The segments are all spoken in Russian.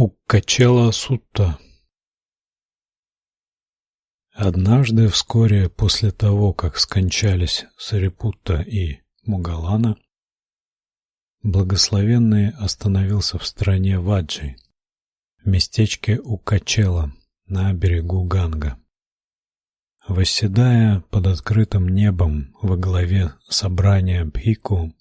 Уккачела Сутта Однажды, вскоре после того, как скончались Сарипутта и Мугалана, благословенный остановился в стране Ваджи, в местечке Уккачела на берегу Ганга. Восседая под открытым небом во главе собрания Бхикку,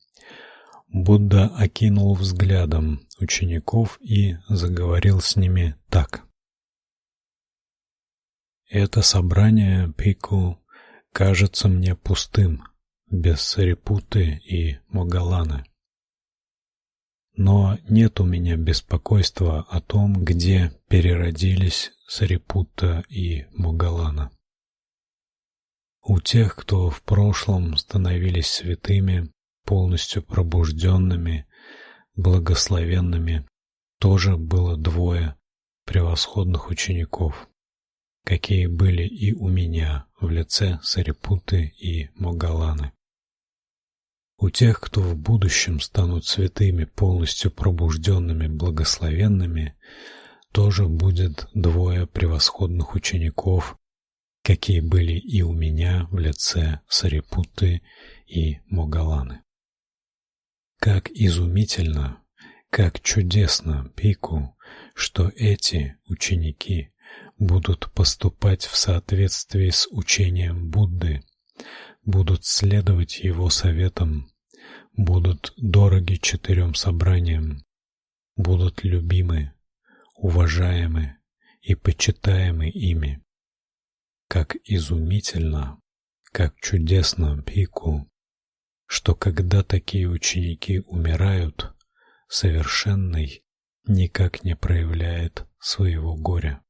Будда окинул взглядом учеников и заговорил с ними так: Это собрание Пику кажется мне пустым, без Сарипуты и Могаланы. Но нет у меня беспокойства о том, где переродились Сарипута и Могалана. У тех, кто в прошлом становились святыми, полностью пробужденными, благословенными, тоже было двое превосходных учеников, какие были и у меня в лице Сарипуты и Могаланы. У тех, кто в будущем станут святыми, полностью пробужденными, благословенными, тоже будет двое превосходных учеников, какие были и у меня в лице Сарипуты и Могаланы. Как изумительно, как чудесно Пику, что эти ученики будут поступать в соответствии с учением Будды, будут следовать его советам, будут дороги четырем собраниям, будут любимы, уважаемы и почитаемы ими. Как изумительно, как чудесно Пику, что когда такие ученики умирают, совершенный никак не проявляет своего горя.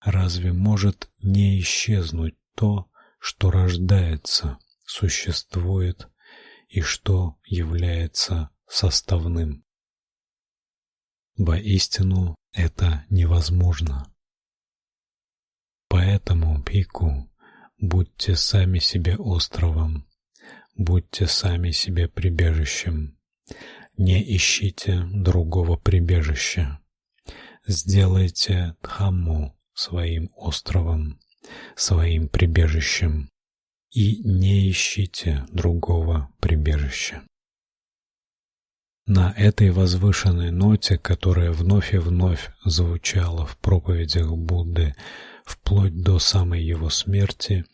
Разве может не исчезнуть то, что рождается, существует и что является составным? Воистину это невозможно. Поэтому, Пику, будьте сами себе островом, Будьте сами себе прибежищем. Не ищите другого прибежища. Сделайте Дхамму своим островом, своим прибежищем и не ищите другого прибежища. На этой возвышенной ноте, которая вновь и вновь звучала в проповедях Будды вплоть до самой его смерти,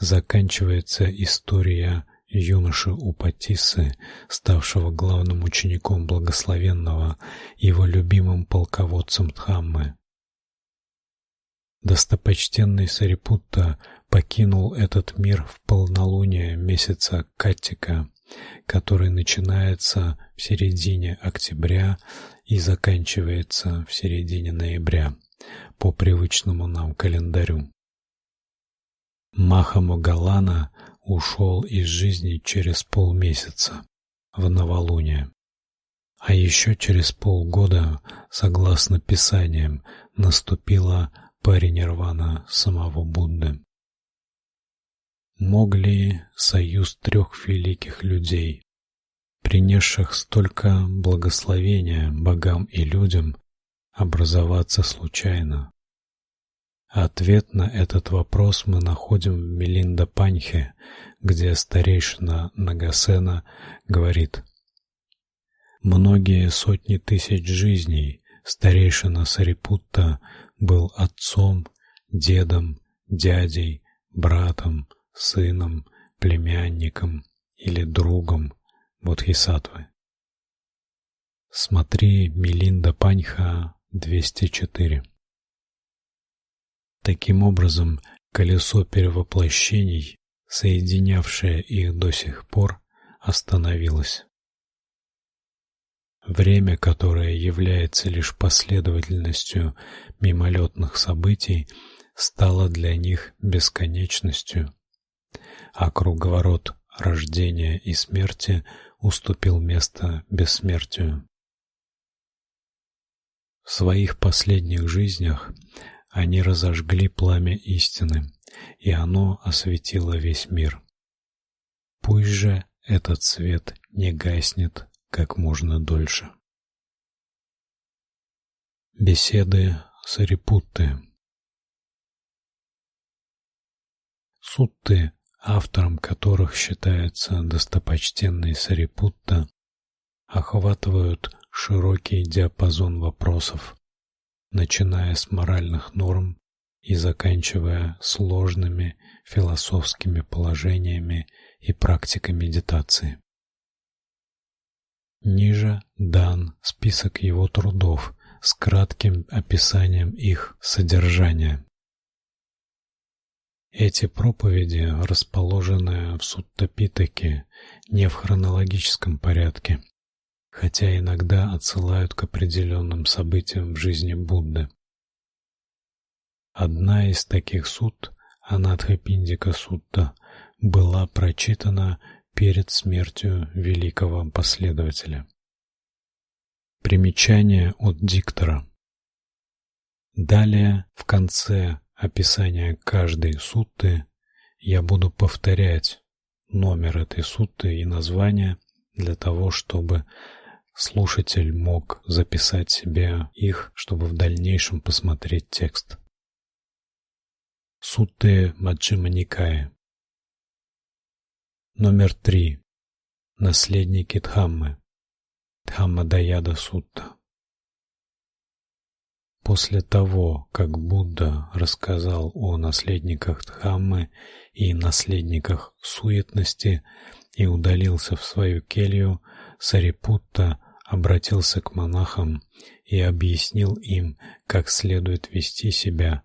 заканчивается история юноши Упатисы, ставшего главным учеником благословенного, его любимым полководцем Дхаммы. Достопочтенный Сарипутта покинул этот мир в полнолуние месяца Каттика, который начинается в середине октября и заканчивается в середине ноября по привычному нам календарю. Махамогалана ушел из жизни через полмесяца в новолуние. А еще через полгода, согласно писаниям, наступила паринирвана самого Будды. Мог ли союз трех великих людей, принесших столько благословения богам и людям, образоваться случайно? Ответ на этот вопрос мы находим в Милинда-Паньхе, где старейшина Нагасена говорит: Многие сотни тысяч жизней старейшина Сарипутта был отцом, дедом, дядей, братом, сыном, племянником или другом Бодхисаттвы. Смотри Милинда Паньха 204. Таким образом, колесо перевоплощений, соединявшее их до сих пор, остановилось. Время, которое является лишь последовательностью мимолетных событий, стало для них бесконечностью, а круговорот рождения и смерти уступил место бессмертию. В своих последних жизнях они разожгли пламя истины, и оно осветило весь мир. Пусть же этот свет не гаснет как можно дольше. Беседы Сарипутты. Сутты, автором которых считается достопочтенный Сарипутта, охватывают широкий диапазон вопросов, начиная с моральных норм и заканчивая сложными философскими положениями и практикой медитации. Ниже дан список его трудов с кратким описанием их содержания. Эти проповеди расположены в Суттапитаке не в хронологическом порядке, хотя иногда отсылают к определенным событиям в жизни Будды. Одна из таких сутт, Анатхапиндика сутта, была прочитана перед смертью великого последователя. Примечание от диктора. Далее, в конце описания каждой сутты, я буду повторять номер этой сутты и название для того, чтобы слушатель мог записать себе их, чтобы в дальнейшем посмотреть текст. Сутты Маджхима Никая. Номер три. Наследники Дхаммы. Дхаммадаяда Сутта. После того, как Будда рассказал о наследниках Дхаммы и наследниках суетности и удалился в свою келью, Сарипутта обратился к монахам и объяснил им, как следует вести себя,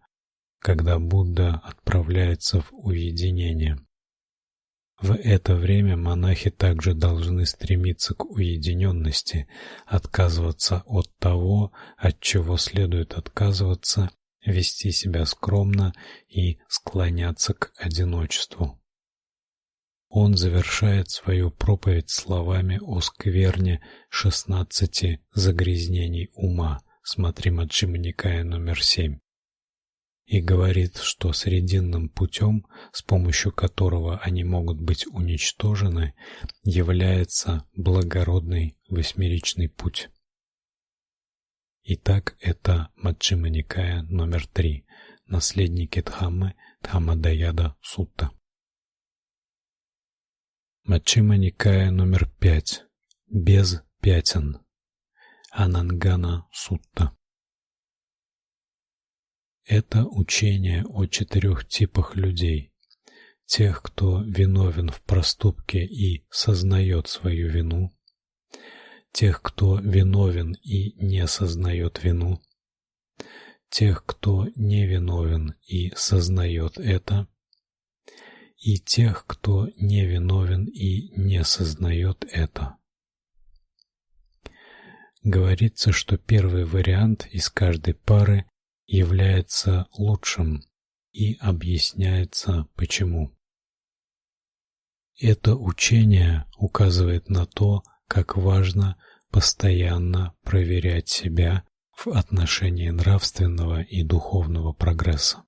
когда Будда отправляется в уединение. В это время монахи также должны стремиться к уединенности, отказываться от того, от чего следует отказываться, вести себя скромно и склоняться к одиночеству. Он завершает свою проповедь словами о скверне шестнадцати загрязнений ума. Смотри Маджхима Никая номер семь и говорит, что срединным путем, с помощью которого они могут быть уничтожены, является благородный восьмеричный путь. Итак, это Маджхима номер три, наследники Дхаммы, Дхаммадаяда Сутта. Маджхима Никая номер пять, без пятен, Анангана Сутта. Это учение о четырех типах людей: тех, кто виновен в проступке и сознает свою вину, тех, кто виновен и не сознает вину, тех, кто не виновен и сознает это, и тех, кто не виновен и не сознает это. Говорится, что первый вариант из каждой пары является лучшим и объясняется почему. Это учение указывает на то, как важно постоянно проверять себя в отношении нравственного и духовного прогресса.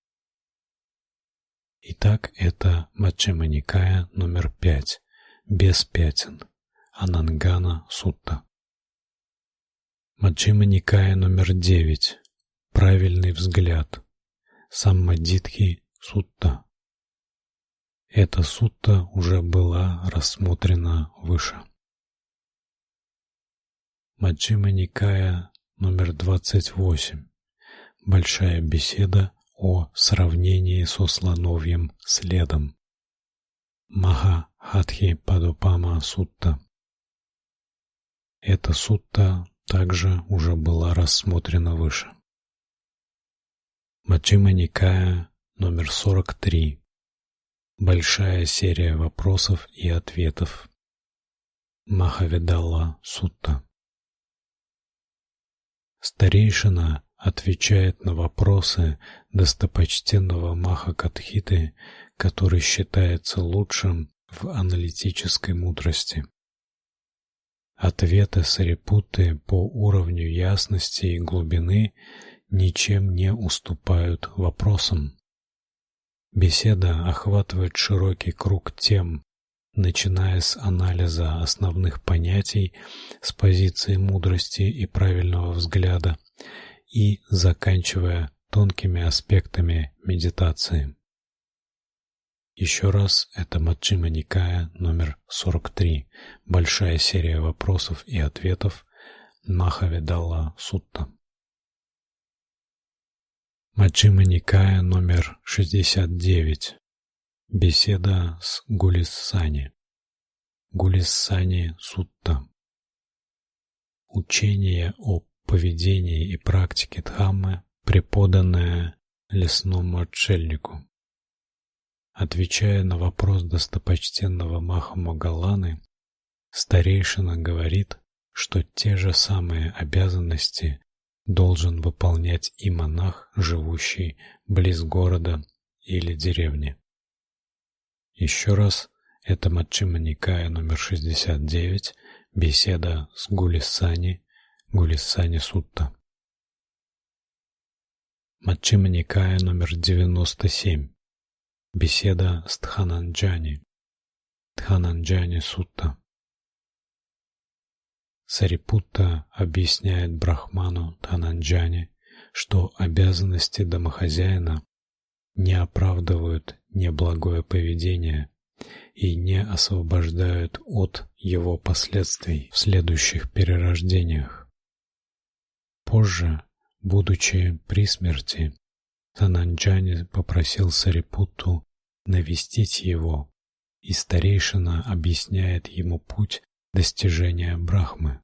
Итак, это Никая номер пять, без пятен, Анангана Сутта. Никая номер девять, правильный взгляд. Саммадитхи сутта. Эта сутта уже была рассмотрена выше. Маджхима Никая номер 28. Большая беседа о сравнении со слоновьим следом. Маха Хатхи Падупама сутта. Эта сутта также уже была рассмотрена выше. Маджхима Никая номер 43. Большая серия вопросов и ответов. Махаведалла Сутта. Старейшина отвечает на вопросы достопочтенного Махакатхиты, который считается лучшим в аналитической мудрости. Ответы Сарипутты по уровню ясности и глубины ничем не уступают вопросам. Беседа охватывает широкий круг тем, начиная с анализа основных понятий с позиции мудрости и правильного взгляда и заканчивая тонкими аспектами медитации. Еще раз, это Маджхима Никая номер 43, большая серия вопросов и ответов Махаведалла Сутта. Маджхима Никая номер 69. Беседа с Гулиссани. Гулиссани Сутта. Учение о поведении и практике Дхаммы, преподанное лесному отшельнику. Отвечая на вопрос достопочтенного Махамагаланы, старейшина говорит, что те же самые обязанности должен выполнять и монах, живущий близ города или деревни. Еще раз, это Маччима Никая номер 69, беседа с Гулисани, Гулисани Сутта. Маччима Никая номер 97, Беседа с Тхананджани. Тхананджани Сутта. Сарипутта объясняет Брахману Тхананджани, что обязанности домохозяина не оправдывают неблагое поведение и не освобождают от его последствий в следующих перерождениях. Позже, будучи при смерти, Тананджани попросил Сарипутту навестить его, и старейшина объясняет ему путь достижения Брахмы,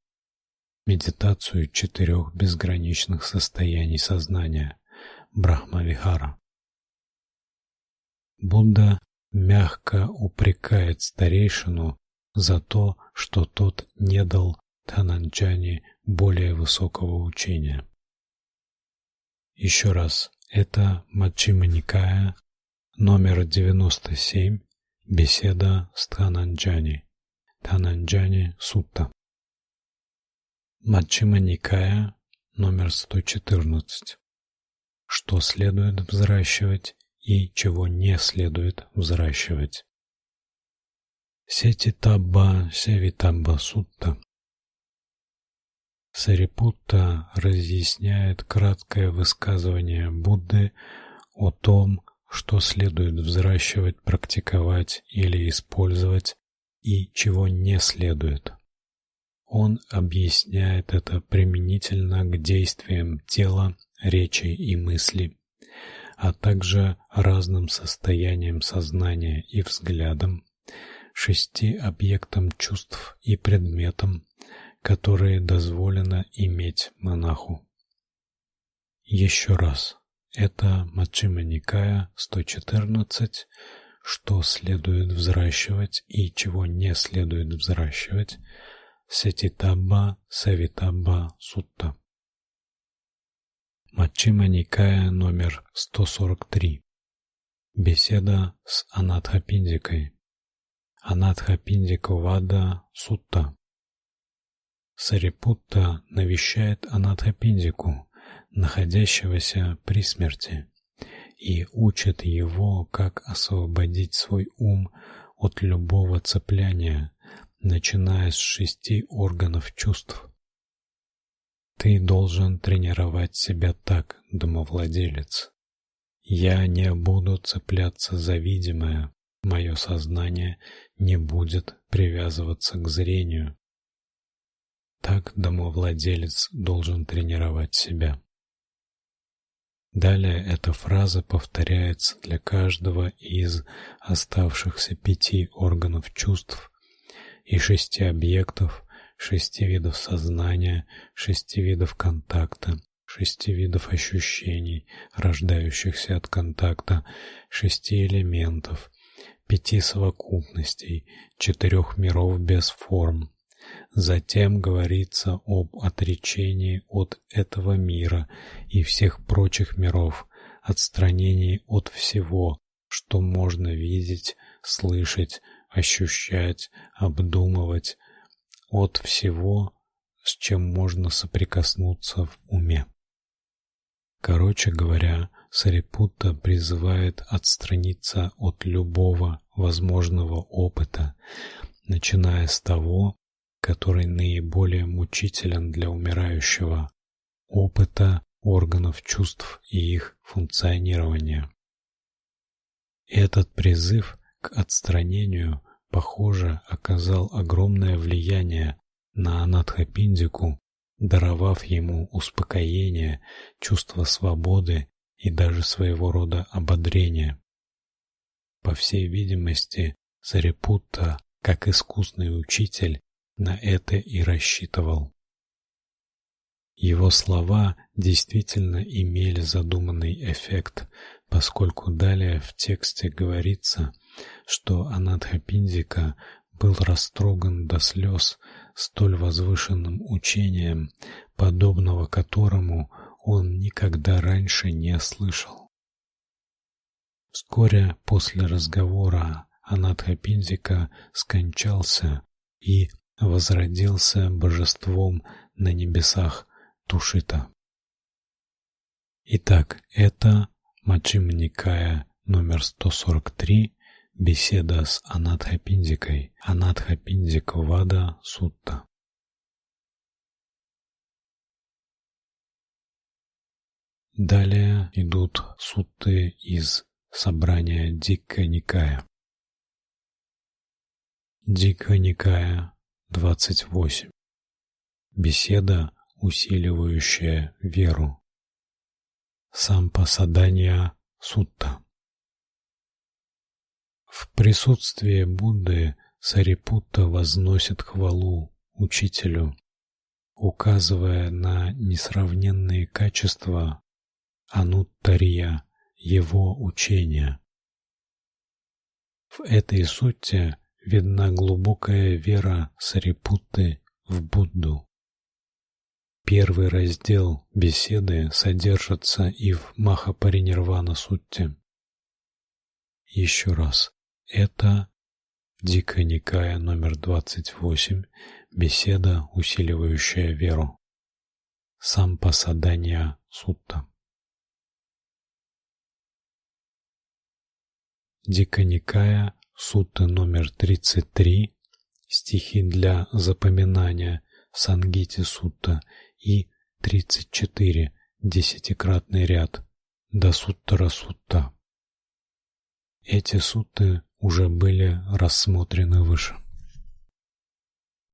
медитацию четырех безграничных состояний сознания Брахмавихара. Будда мягко упрекает старейшину за то, что тот не дал Тананджани более высокого учения. Еще раз это Маччима Никая, номер 97, беседа с Тананджани. Тананджани Сутта. Маччима Никая, номер 114. Что следует взращивать и чего не следует взращивать. Сетитабба Севитабба Сутта. Сарипутта разъясняет краткое высказывание Будды о том, что следует взращивать, практиковать или использовать и чего не следует. Он объясняет это применительно к действиям тела, речи и мысли, а также разным состояниям сознания и взглядам, шести объектам чувств и предметам, которые дозволено иметь монаху. Еще раз. Это Маччима Никая 114, что следует взращивать и чего не следует взращивать. Сетитабба Савитабба Сутта. Маччима Никая номер 143. Беседа с Анатхапиндикой. Анатхапиндиковада Сутта. Сарипутта навещает Анатхапиндику, находящегося при смерти, и учит его, как освободить свой ум от любого цепляния, начиная с шести органов чувств. Ты должен тренировать себя так, домовладелец. Я не буду цепляться за видимое, мое сознание не будет привязываться к зрению. Так домовладелец должен тренировать себя. Далее эта фраза повторяется для каждого из оставшихся пяти органов чувств и шести объектов, шести видов сознания, шести видов контакта, шести видов ощущений, рождающихся от контакта, шести элементов, пяти совокупностей, четырех миров без форм, Затем говорится об отречении от этого мира и всех прочих миров, отстранении от всего, что можно видеть, слышать, ощущать, обдумывать, от всего, с чем можно соприкоснуться в уме. Короче говоря, Сарипутта призывает отстраниться от любого возможного опыта, начиная с того, который наиболее мучителен для умирающего, опыта органов чувств и их функционирования. Этот призыв к отстранению, похоже, оказал огромное влияние на Анатхапиндику, даровав ему успокоение, чувство свободы и даже своего рода ободрение. По всей видимости, Сарипутта, как искусный учитель, на это и рассчитывал. Его слова действительно имели задуманный эффект, поскольку далее в тексте говорится, что Анатхапиндика был растроган до слез столь возвышенным учением, подобного которому он никогда раньше не слышал. Вскоре после разговора Анатхапиндика скончался и возродился божеством на небесах Тушита. Итак, это Маччхима Никая номер 143, беседа с Анатхапиндикой, Анатхапиндика Сутта. Далее идут сутты из собрания Дикка Никая. Дикка Никая 28. Беседа, усиливающая веру. Сампасадания Сутта. В присутствии Будды Сарипутта возносит хвалу учителю, указывая на несравненные качества Ануттария его учения. В этой сутте видна глубокая вера Сарипутты в Будду. Первый раздел беседы содержится и в Махапаринирвана Сутте. Еще раз, это Дикая Никая номер 28, беседа, усиливающая веру. Сампасадания Сутта. Дикая Никая, Сутта номер 33, стихи для запоминания Сангити Сутта и 34 десятикратный ряд до Суттара Сутта. Эти сутты уже были рассмотрены выше.